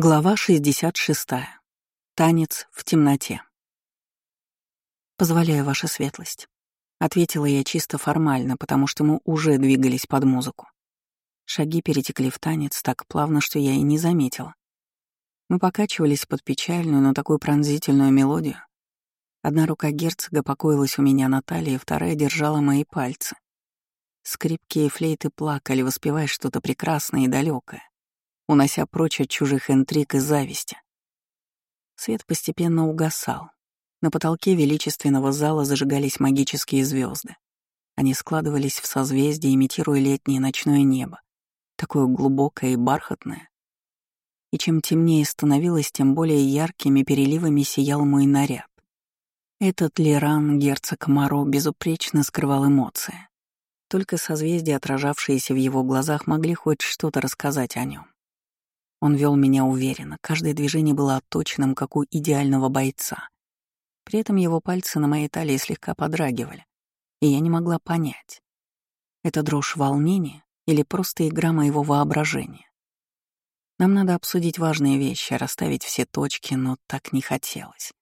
Глава 66. Танец в темноте. «Позволяю, ваша светлость», — ответила я чисто формально, потому что мы уже двигались под музыку. Шаги перетекли в танец так плавно, что я и не заметила. Мы покачивались под печальную, но такую пронзительную мелодию. Одна рука герцога покоилась у меня на талии, вторая держала мои пальцы. Скрипки и флейты плакали, воспевая что-то прекрасное и далекое унося прочь от чужих интриг и зависти. Свет постепенно угасал. На потолке величественного зала зажигались магические звезды. Они складывались в созвездие, имитируя летнее ночное небо, такое глубокое и бархатное. И чем темнее становилось, тем более яркими переливами сиял мой наряд. Этот Леран, герцог Маро, безупречно скрывал эмоции. Только созвездия, отражавшиеся в его глазах, могли хоть что-то рассказать о нем. Он вел меня уверенно, каждое движение было отточенным, как у идеального бойца. При этом его пальцы на моей талии слегка подрагивали, и я не могла понять, это дрожь волнения или просто игра моего воображения. Нам надо обсудить важные вещи, расставить все точки, но так не хотелось.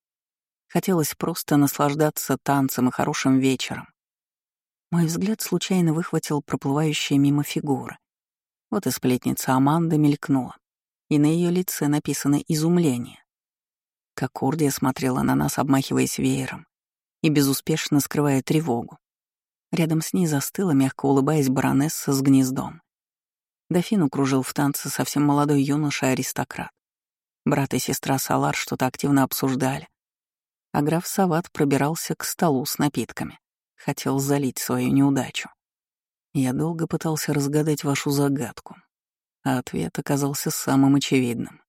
Хотелось просто наслаждаться танцем и хорошим вечером. Мой взгляд случайно выхватил проплывающие мимо фигуры. Вот и сплетница Аманда мелькнула и на ее лице написано изумление. Как Ордия смотрела на нас, обмахиваясь веером, и безуспешно скрывая тревогу. Рядом с ней застыла, мягко улыбаясь, баронесса с гнездом. Дофину кружил в танце совсем молодой юноша-аристократ. Брат и сестра Салар что-то активно обсуждали. А граф Сават пробирался к столу с напитками. Хотел залить свою неудачу. Я долго пытался разгадать вашу загадку, а ответ оказался самым очевидным.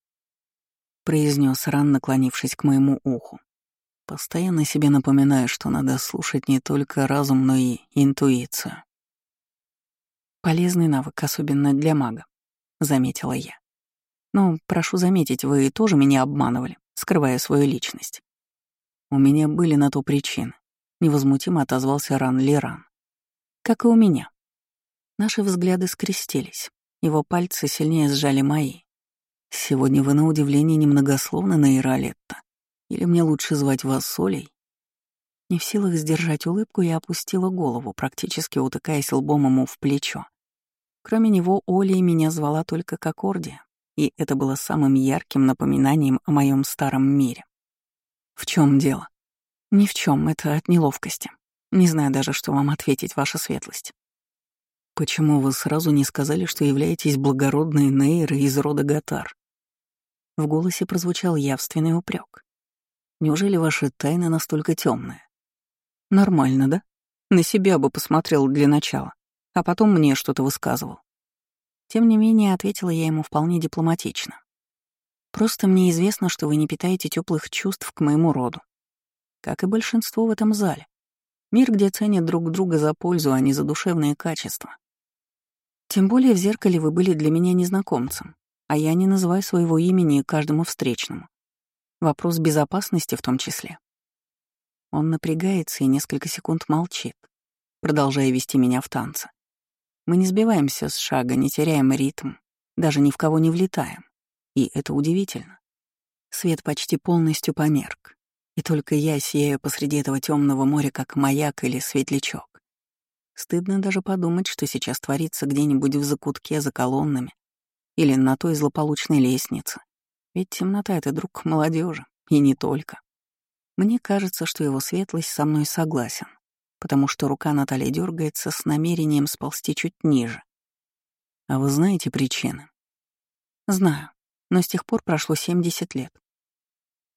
Произнес Ран, наклонившись к моему уху. Постоянно себе напоминаю, что надо слушать не только разум, но и интуицию. Полезный навык, особенно для мага, заметила я. Но, прошу заметить, вы тоже меня обманывали, скрывая свою личность. У меня были на то причины. Невозмутимо отозвался Ран Лиран. Как и у меня. Наши взгляды скрестились. Его пальцы сильнее сжали мои. «Сегодня вы, на удивление, немногословно на Иралетта. Или мне лучше звать вас Солей?» Не в силах сдержать улыбку, я опустила голову, практически утыкаясь лбом ему в плечо. Кроме него, Олей меня звала только Кокордия, и это было самым ярким напоминанием о моем старом мире. В чем дело? Ни в чем, это от неловкости. Не знаю даже, что вам ответить, ваша светлость. «Почему вы сразу не сказали, что являетесь благородной Нейрой из рода Гатар?» В голосе прозвучал явственный упрек. «Неужели ваша тайна настолько темная? «Нормально, да? На себя бы посмотрел для начала, а потом мне что-то высказывал». Тем не менее, ответила я ему вполне дипломатично. «Просто мне известно, что вы не питаете теплых чувств к моему роду, как и большинство в этом зале. Мир, где ценят друг друга за пользу, а не за душевные качества. Тем более в зеркале вы были для меня незнакомцем, а я не называю своего имени каждому встречному. Вопрос безопасности в том числе. Он напрягается и несколько секунд молчит, продолжая вести меня в танце. Мы не сбиваемся с шага, не теряем ритм, даже ни в кого не влетаем. И это удивительно. Свет почти полностью померк, и только я сияю посреди этого темного моря, как маяк или светлячок. Стыдно даже подумать, что сейчас творится где-нибудь в закутке за колоннами или на той злополучной лестнице. Ведь темнота — это друг молодежи, и не только. Мне кажется, что его светлость со мной согласен, потому что рука Натальи дергается с намерением сползти чуть ниже. А вы знаете причины? Знаю, но с тех пор прошло 70 лет.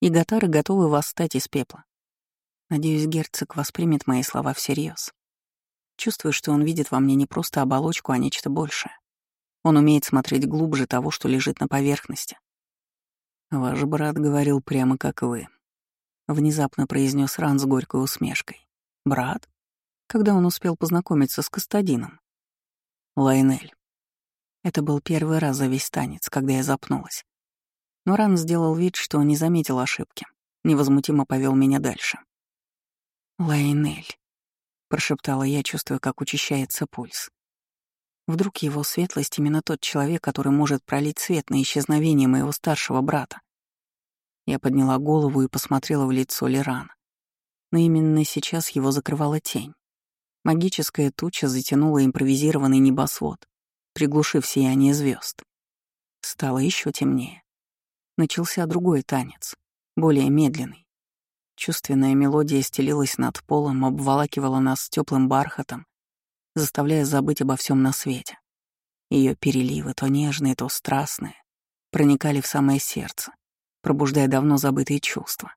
И гатары готовы восстать из пепла. Надеюсь, герцог воспримет мои слова всерьез. Чувствую, что он видит во мне не просто оболочку, а нечто большее. Он умеет смотреть глубже того, что лежит на поверхности. «Ваш брат говорил прямо как вы», — внезапно произнес Ран с горькой усмешкой. «Брат? Когда он успел познакомиться с Кастадином?» «Лайнель». Это был первый раз за весь танец, когда я запнулась. Но Ран сделал вид, что не заметил ошибки, невозмутимо повел меня дальше. «Лайнель» прошептала я, чувствуя, как учащается пульс. Вдруг его светлость именно тот человек, который может пролить свет на исчезновение моего старшего брата. Я подняла голову и посмотрела в лицо Лерана. Но именно сейчас его закрывала тень. Магическая туча затянула импровизированный небосвод, приглушив сияние звезд. Стало еще темнее. Начался другой танец, более медленный. Чувственная мелодия стелилась над полом, обволакивала нас теплым бархатом, заставляя забыть обо всем на свете. Ее переливы, то нежные, то страстные, проникали в самое сердце, пробуждая давно забытые чувства.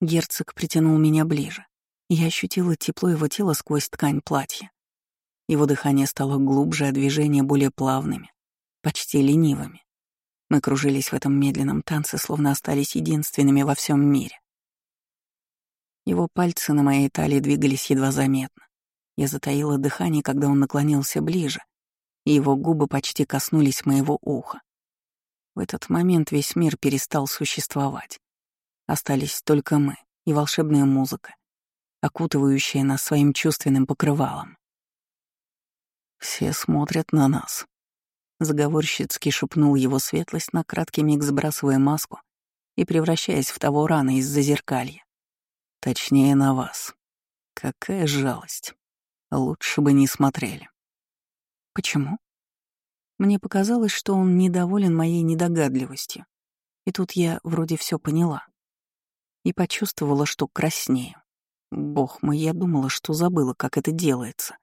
Герцог притянул меня ближе. Я ощутила тепло его тела сквозь ткань платья. Его дыхание стало глубже, а движения более плавными, почти ленивыми. Мы кружились в этом медленном танце, словно остались единственными во всем мире. Его пальцы на моей талии двигались едва заметно. Я затаила дыхание, когда он наклонился ближе, и его губы почти коснулись моего уха. В этот момент весь мир перестал существовать. Остались только мы и волшебная музыка, окутывающая нас своим чувственным покрывалом. «Все смотрят на нас», — заговорщицки шепнул его светлость на краткий миг, сбрасывая маску и превращаясь в того рана из-за зеркалья. Точнее, на вас. Какая жалость. Лучше бы не смотрели. Почему? Мне показалось, что он недоволен моей недогадливостью. И тут я вроде все поняла. И почувствовала, что краснею. Бог мой, я думала, что забыла, как это делается.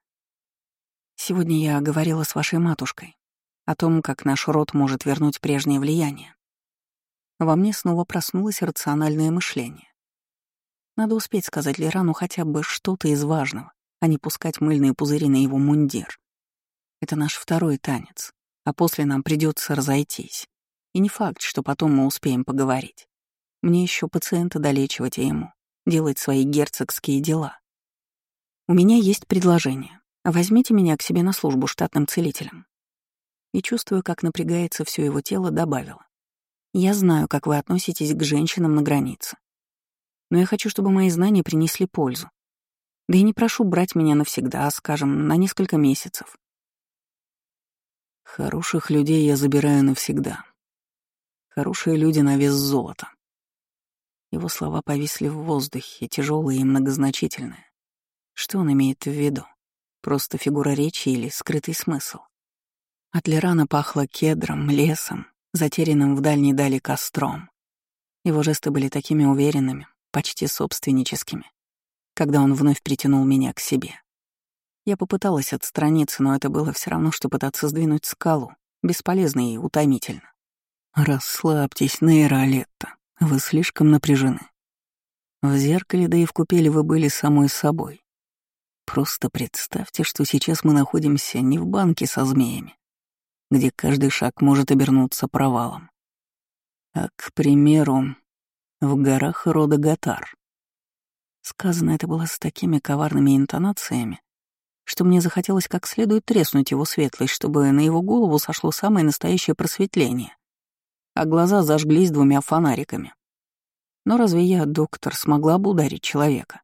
Сегодня я говорила с вашей матушкой о том, как наш род может вернуть прежнее влияние. Во мне снова проснулось рациональное мышление. Надо успеть сказать Лерану хотя бы что-то из важного, а не пускать мыльные пузыри на его мундир. Это наш второй танец, а после нам придется разойтись. И не факт, что потом мы успеем поговорить. Мне еще пациента долечивать, а ему делать свои герцогские дела. У меня есть предложение. Возьмите меня к себе на службу штатным целителем. И чувствуя, как напрягается все его тело, добавила. Я знаю, как вы относитесь к женщинам на границе. Но я хочу, чтобы мои знания принесли пользу. Да и не прошу брать меня навсегда, а, скажем, на несколько месяцев. Хороших людей я забираю навсегда. Хорошие люди на вес золота. Его слова повисли в воздухе, тяжелые и многозначительные. Что он имеет в виду? Просто фигура речи или скрытый смысл? От Лерана пахло кедром, лесом, затерянным в дальней дали костром. Его жесты были такими уверенными, почти собственническими, когда он вновь притянул меня к себе. Я попыталась отстраниться, но это было все равно, что пытаться сдвинуть скалу, бесполезно и утомительно. «Расслабьтесь, Нейролетта», вы слишком напряжены. В зеркале, да и в купели вы были самой собой. Просто представьте, что сейчас мы находимся не в банке со змеями, где каждый шаг может обернуться провалом, а, к примеру, в горах рода Гатар. Сказано это было с такими коварными интонациями, что мне захотелось как следует треснуть его светлость, чтобы на его голову сошло самое настоящее просветление а глаза зажглись двумя фонариками. Но разве я, доктор, смогла бы ударить человека?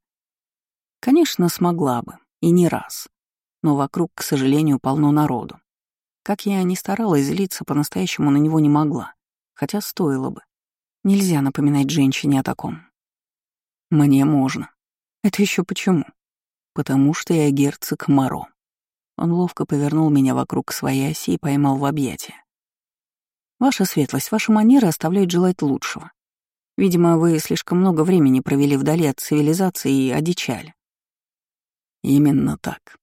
Конечно, смогла бы, и не раз. Но вокруг, к сожалению, полно народу. Как я ни старалась злиться, по-настоящему на него не могла, хотя стоило бы. Нельзя напоминать женщине о таком. Мне можно. Это еще почему? Потому что я герцог Моро. Он ловко повернул меня вокруг своей оси и поймал в объятия. Ваша светлость, ваша манера оставляет желать лучшего. Видимо, вы слишком много времени провели вдали от цивилизации и одичали. Именно так.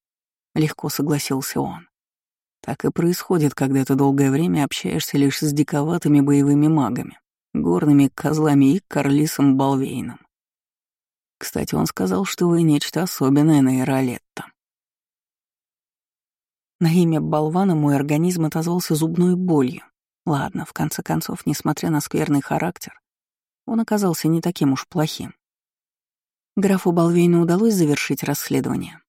Легко согласился он. Так и происходит, когда ты долгое время общаешься лишь с диковатыми боевыми магами, горными козлами и Карлисом Балвейном. Кстати, он сказал, что вы нечто особенное на Иролетто. На имя болвана мой организм отозвался зубной болью, Ладно, в конце концов, несмотря на скверный характер, он оказался не таким уж плохим. Графу Балвейну удалось завершить расследование.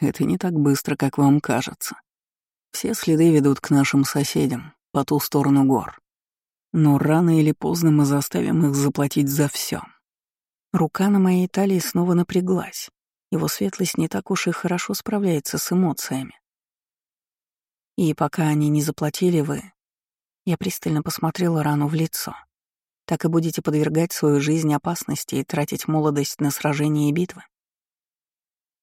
Это не так быстро, как вам кажется. Все следы ведут к нашим соседям, по ту сторону гор. Но рано или поздно мы заставим их заплатить за все. Рука на моей талии снова напряглась. Его светлость не так уж и хорошо справляется с эмоциями. И пока они не заплатили, вы... Я пристально посмотрела рану в лицо. Так и будете подвергать свою жизнь опасности и тратить молодость на сражения и битвы?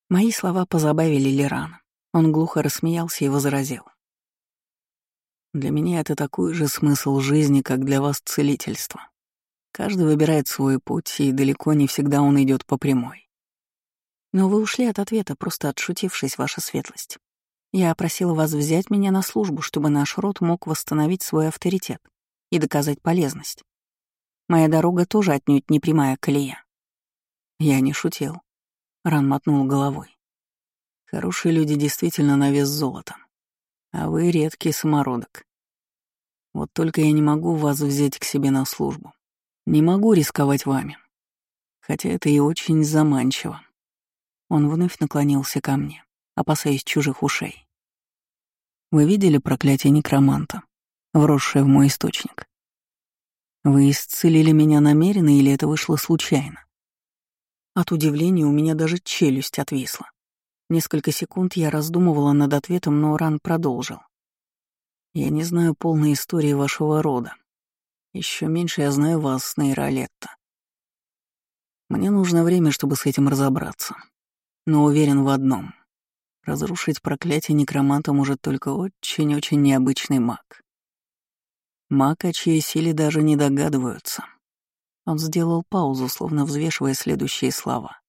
Мои слова позабавили Лерана. Он глухо рассмеялся и возразил. Для меня это такой же смысл жизни, как для вас целительство. Каждый выбирает свой путь, и далеко не всегда он идет по прямой. Но вы ушли от ответа, просто отшутившись, ваша светлость. Я просила вас взять меня на службу, чтобы наш род мог восстановить свой авторитет и доказать полезность. Моя дорога тоже отнюдь не прямая колея. Я не шутил. Ран мотнул головой. Хорошие люди действительно на вес золота. А вы редкий самородок. Вот только я не могу вас взять к себе на службу. Не могу рисковать вами. Хотя это и очень заманчиво. Он вновь наклонился ко мне, опасаясь чужих ушей. Вы видели проклятие некроманта, вросшее в мой источник? Вы исцелили меня намеренно или это вышло случайно? От удивления у меня даже челюсть отвисла. Несколько секунд я раздумывала над ответом, но Ран продолжил. Я не знаю полной истории вашего рода. Еще меньше я знаю вас, Нейролетта. Мне нужно время, чтобы с этим разобраться. Но уверен в одном. Разрушить проклятие некроманта может только очень-очень необычный маг. Маг, о чьей силе даже не догадываются. Он сделал паузу, словно взвешивая следующие слова.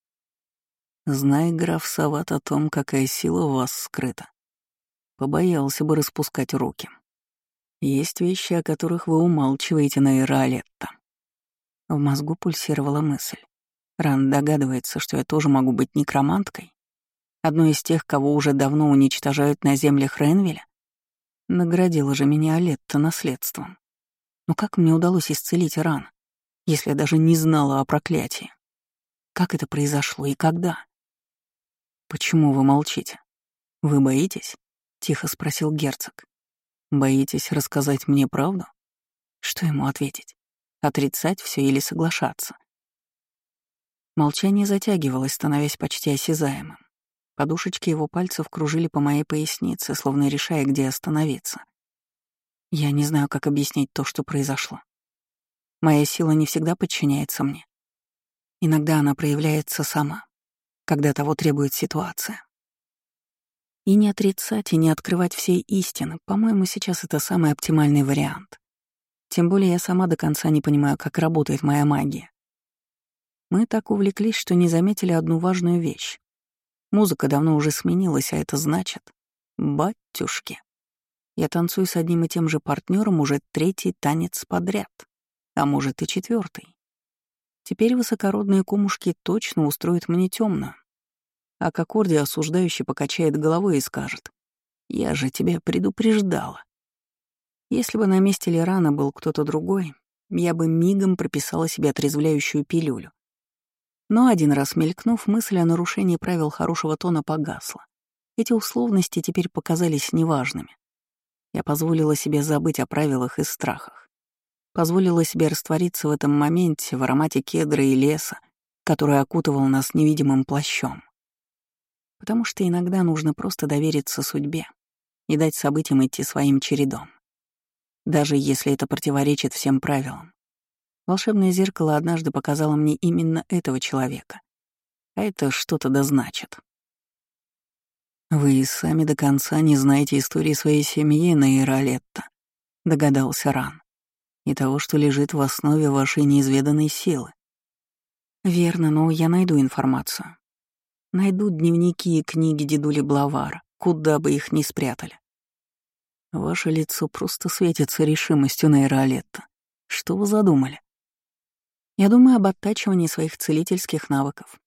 «Знай, граф Сават, о том, какая сила у вас скрыта. Побоялся бы распускать руки. Есть вещи, о которых вы умалчиваете на Иралетта». В мозгу пульсировала мысль. Ран догадывается, что я тоже могу быть некроманткой. Одной из тех, кого уже давно уничтожают на землях Ренвеля? Наградила же меня Алетта наследством. Но как мне удалось исцелить ран, если я даже не знала о проклятии? Как это произошло и когда? «Почему вы молчите? Вы боитесь?» — тихо спросил герцог. «Боитесь рассказать мне правду?» Что ему ответить? Отрицать все или соглашаться? Молчание затягивалось, становясь почти осязаемым. Подушечки его пальцев кружили по моей пояснице, словно решая, где остановиться. Я не знаю, как объяснить то, что произошло. Моя сила не всегда подчиняется мне. Иногда она проявляется сама, когда того требует ситуация. И не отрицать, и не открывать всей истины, по-моему, сейчас это самый оптимальный вариант. Тем более я сама до конца не понимаю, как работает моя магия. Мы так увлеклись, что не заметили одну важную вещь. Музыка давно уже сменилась, а это значит... Батюшки. Я танцую с одним и тем же партнером уже третий танец подряд, а может и четвертый. Теперь высокородные кумушки точно устроят мне темную. А к аккорде осуждающий покачает головой и скажет, «Я же тебя предупреждала». Если бы на месте Лерана был кто-то другой, я бы мигом прописала себе отрезвляющую пилюлю. Но один раз мелькнув, мысль о нарушении правил хорошего тона погасла. Эти условности теперь показались неважными. Я позволила себе забыть о правилах и страхах. Позволила себе раствориться в этом моменте в аромате кедра и леса, который окутывал нас невидимым плащом. Потому что иногда нужно просто довериться судьбе и дать событиям идти своим чередом. Даже если это противоречит всем правилам. Волшебное зеркало однажды показало мне именно этого человека. А это что-то да значит. «Вы сами до конца не знаете истории своей семьи, Нейролетта», — догадался Ран, «и того, что лежит в основе вашей неизведанной силы». «Верно, но я найду информацию. Найду дневники и книги дедули Блавара, куда бы их ни спрятали. Ваше лицо просто светится решимостью, Нейролетта. Что вы задумали? Я думаю об оттачивании своих целительских навыков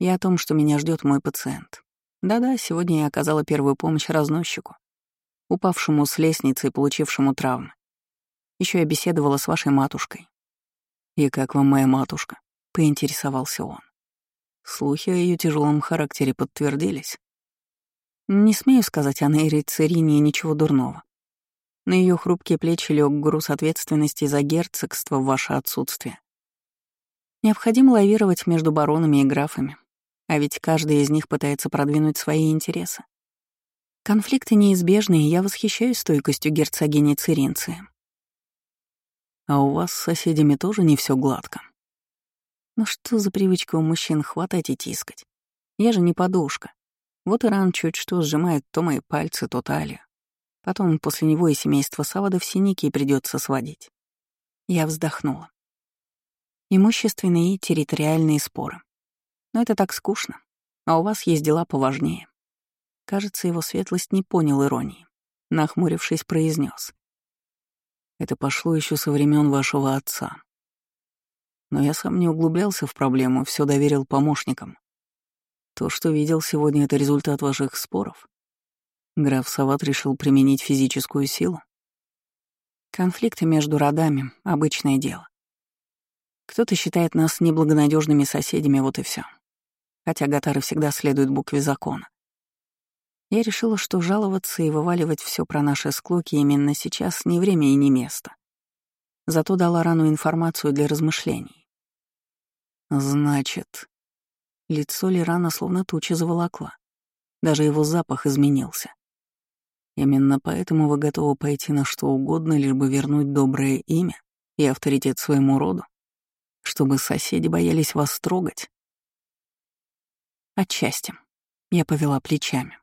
и о том, что меня ждет мой пациент. Да-да, сегодня я оказала первую помощь разносчику, упавшему с лестницы и получившему травмы. Еще я беседовала с вашей матушкой. «И как вам моя матушка?» — поинтересовался он. Слухи о ее тяжелом характере подтвердились. Не смею сказать о Нейре Церине ничего дурного. На ее хрупкие плечи лег груз ответственности за герцогство в ваше отсутствие. Необходимо лавировать между баронами и графами, а ведь каждый из них пытается продвинуть свои интересы. Конфликты неизбежны, и я восхищаюсь стойкостью герцогини Циринции. А у вас с соседями тоже не все гладко. Ну что за привычка у мужчин хватать и тискать? Я же не подушка. Вот Иран чуть что сжимает то мои пальцы, то талию. Потом после него и семейство Савадов синяки придется сводить. Я вздохнула. Имущественные и территориальные споры. Но это так скучно. А у вас есть дела поважнее. Кажется, его светлость не понял иронии. Нахмурившись, произнес: Это пошло еще со времен вашего отца. Но я сам не углублялся в проблему, все доверил помощникам. То, что видел сегодня, это результат ваших споров. Граф Сават решил применить физическую силу. Конфликты между родами — обычное дело. Кто-то считает нас неблагонадежными соседями, вот и все. Хотя гатары всегда следуют букве закона. Я решила, что жаловаться и вываливать все про наши склоки именно сейчас не время и не место. Зато дала рану информацию для размышлений. «Значит...» Лицо Лирана словно туча заволокла. Даже его запах изменился. Именно поэтому вы готовы пойти на что угодно, лишь бы вернуть доброе имя и авторитет своему роду, чтобы соседи боялись вас трогать. Отчасти. Я повела плечами.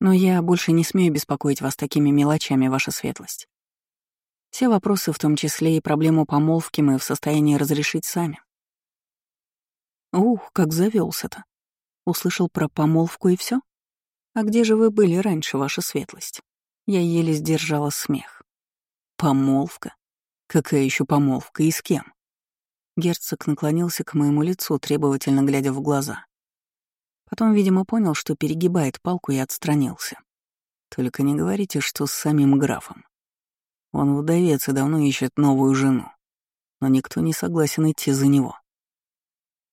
Но я больше не смею беспокоить вас такими мелочами, ваша светлость. Все вопросы, в том числе и проблему помолвки, мы в состоянии разрешить сами. Ух, как завелся то Услышал про помолвку и все? «А где же вы были раньше, ваша светлость?» Я еле сдержала смех. «Помолвка? Какая еще помолвка и с кем?» Герцог наклонился к моему лицу, требовательно глядя в глаза. Потом, видимо, понял, что перегибает палку и отстранился. «Только не говорите, что с самим графом. Он вдовец и давно ищет новую жену, но никто не согласен идти за него.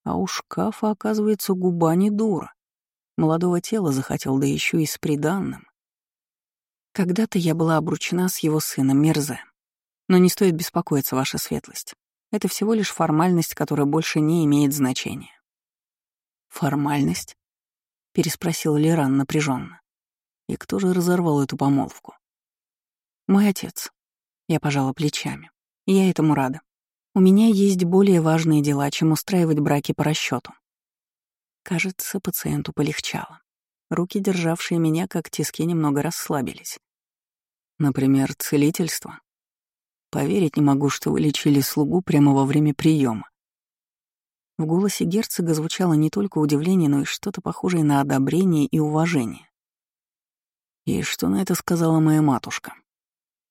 А у шкафа, оказывается, губа не дура. Молодого тела захотел, да еще и с приданным. Когда-то я была обручена с его сыном Мерзе. Но не стоит беспокоиться, ваша светлость. Это всего лишь формальность, которая больше не имеет значения. Формальность? Переспросил Леран напряженно. И кто же разорвал эту помолвку? Мой отец. Я пожала плечами. Я этому рада. У меня есть более важные дела, чем устраивать браки по расчету. Кажется, пациенту полегчало. Руки, державшие меня, как тиски, немного расслабились. Например, целительство. Поверить не могу, что вы лечили слугу прямо во время приема. В голосе герцога звучало не только удивление, но и что-то похожее на одобрение и уважение. И что на это сказала моя матушка?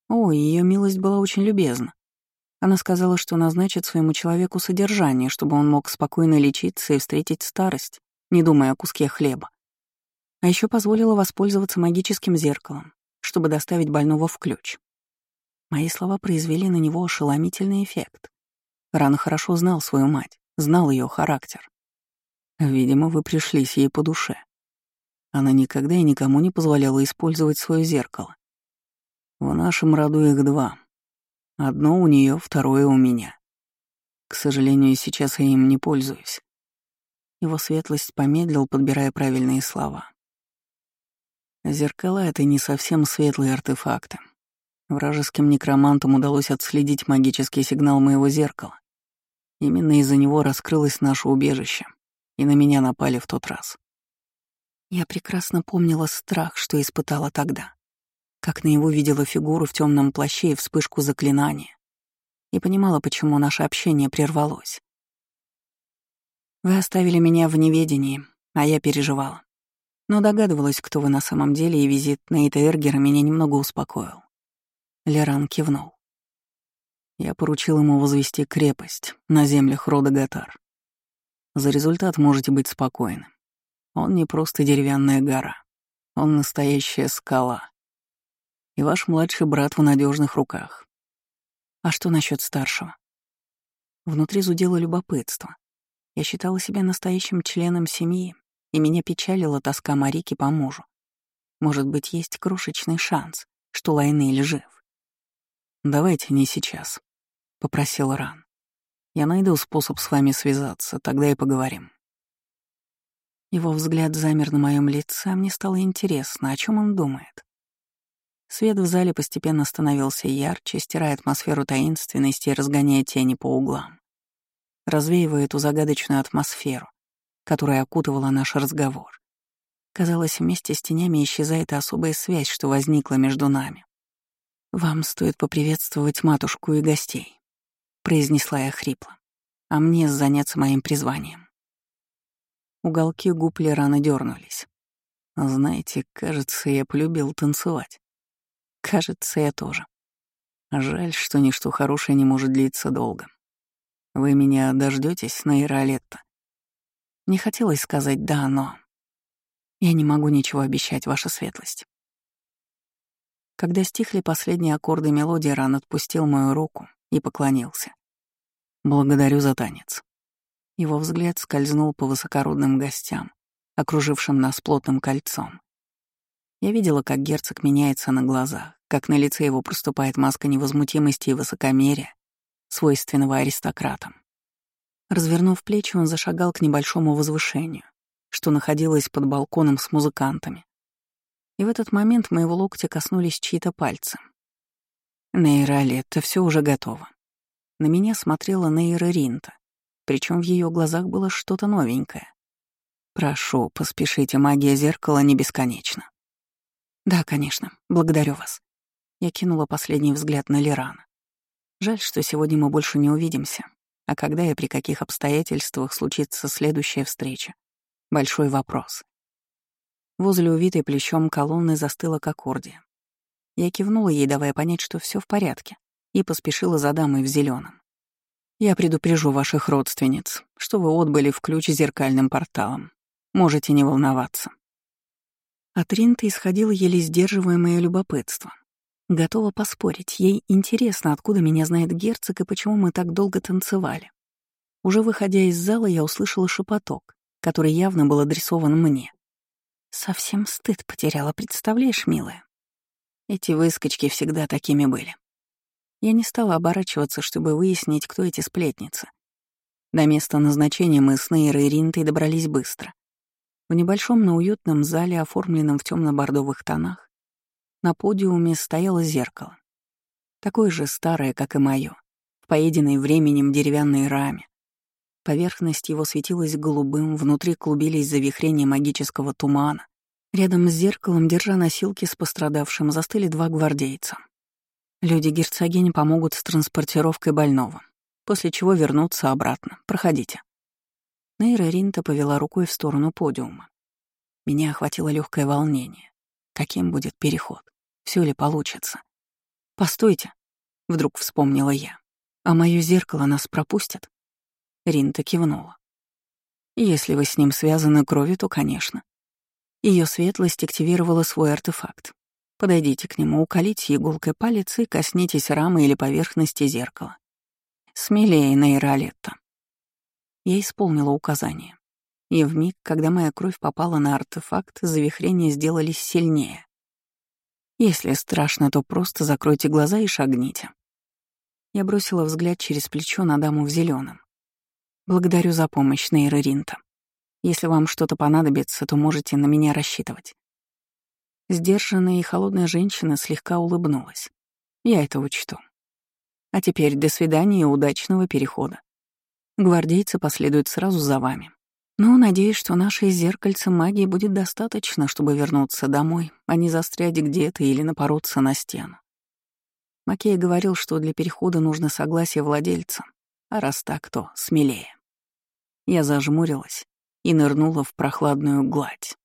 О, ее милость была очень любезна. Она сказала, что назначит своему человеку содержание, чтобы он мог спокойно лечиться и встретить старость, не думая о куске хлеба. А еще позволила воспользоваться магическим зеркалом, чтобы доставить больного в ключ. Мои слова произвели на него ошеломительный эффект. Рано хорошо знал свою мать, знал ее характер. Видимо, вы пришлись ей по душе. Она никогда и никому не позволяла использовать свое зеркало. В нашем роду их два, Одно у нее, второе у меня. К сожалению, сейчас я им не пользуюсь. Его светлость помедлил, подбирая правильные слова. Зеркала — это не совсем светлые артефакты. Вражеским некромантам удалось отследить магический сигнал моего зеркала. Именно из-за него раскрылось наше убежище, и на меня напали в тот раз. Я прекрасно помнила страх, что испытала тогда как на его видела фигуру в темном плаще и вспышку заклинания, и понимала, почему наше общение прервалось. Вы оставили меня в неведении, а я переживала. Но догадывалась, кто вы на самом деле, и визит Нейта Эргера меня немного успокоил. Леран кивнул. Я поручил ему возвести крепость на землях рода Гатар. За результат можете быть спокойны. Он не просто деревянная гора. Он настоящая скала и ваш младший брат в надежных руках. А что насчет старшего? Внутри зудело любопытство. Я считала себя настоящим членом семьи, и меня печалила тоска Марики по мужу. Может быть, есть крошечный шанс, что Лайнель жив. «Давайте не сейчас», — попросил Ран. «Я найду способ с вами связаться, тогда и поговорим». Его взгляд замер на моем лице, а мне стало интересно, о чем он думает. Свет в зале постепенно становился ярче, стирая атмосферу таинственности и разгоняя тени по углам. Развеивая эту загадочную атмосферу, которая окутывала наш разговор. Казалось, вместе с тенями исчезает особая связь, что возникла между нами. «Вам стоит поприветствовать матушку и гостей», — произнесла я хрипло, «а мне заняться моим призванием». Уголки губ Лерана дернулись. Знаете, кажется, я полюбил танцевать. Кажется, я тоже. Жаль, что ничто хорошее не может длиться долго. Вы меня дождетесь на Иролетто? Не хотелось сказать «да», но... Я не могу ничего обещать, ваша светлость. Когда стихли последние аккорды мелодии, Ран отпустил мою руку и поклонился. «Благодарю за танец». Его взгляд скользнул по высокородным гостям, окружившим нас плотным кольцом. Я видела, как герцог меняется на глазах, как на лице его проступает маска невозмутимости и высокомерия, свойственного аристократам. Развернув плечи, он зашагал к небольшому возвышению, что находилось под балконом с музыкантами. И в этот момент моего локтя коснулись чьи-то пальцы. «Нейра это все уже готово». На меня смотрела Нейра Ринта, причем в ее глазах было что-то новенькое. «Прошу, поспешите, магия зеркала не бесконечна». «Да, конечно, благодарю вас». Я кинула последний взгляд на Лирана. Жаль, что сегодня мы больше не увидимся, а когда и при каких обстоятельствах случится следующая встреча? Большой вопрос. Возле увитой плечом колонны застыла к аккорде. Я кивнула ей, давая понять, что все в порядке, и поспешила за дамой в зеленом. Я предупрежу ваших родственниц, что вы отбыли в ключ зеркальным порталом. Можете не волноваться. От Ринта исходило еле сдерживаемое любопытство. Готова поспорить, ей интересно, откуда меня знает герцог и почему мы так долго танцевали. Уже выходя из зала, я услышала шепоток, который явно был адресован мне. Совсем стыд потеряла, представляешь, милая? Эти выскочки всегда такими были. Я не стала оборачиваться, чтобы выяснить, кто эти сплетницы. До места назначения мы с Нейрой и Ринтой добрались быстро. В небольшом, но уютном зале, оформленном в темно бордовых тонах, на подиуме стояло зеркало. Такое же старое, как и мое, в поеденной временем деревянной раме, Поверхность его светилась голубым, внутри клубились завихрения магического тумана. Рядом с зеркалом, держа носилки с пострадавшим, застыли два гвардейца. Люди герцогини помогут с транспортировкой больного, после чего вернутся обратно. Проходите. Нейра Ринта повела рукой в сторону подиума. Меня охватило легкое волнение. Каким будет переход? Все ли получится? Постойте, вдруг вспомнила я. А мое зеркало нас пропустят? Ринта кивнула. Если вы с ним связаны кровью, то, конечно. Ее светлость активировала свой артефакт. Подойдите к нему, уколите иголкой палец и коснитесь рамы или поверхности зеркала. Смелее, Нейролетта. Я исполнила указание. И в миг, когда моя кровь попала на артефакт, завихрения сделались сильнее. Если страшно, то просто закройте глаза и шагните. Я бросила взгляд через плечо на даму в зеленом. Благодарю за помощь, Нейра Ринта. Если вам что-то понадобится, то можете на меня рассчитывать. Сдержанная и холодная женщина слегка улыбнулась. Я это учту. А теперь до свидания и удачного перехода. Гвардейцы последуют сразу за вами. Но надеюсь, что нашей зеркальце магии будет достаточно, чтобы вернуться домой, а не застрять где-то или напороться на стену. Макей говорил, что для перехода нужно согласие владельца, а раз так, то смелее. Я зажмурилась и нырнула в прохладную гладь.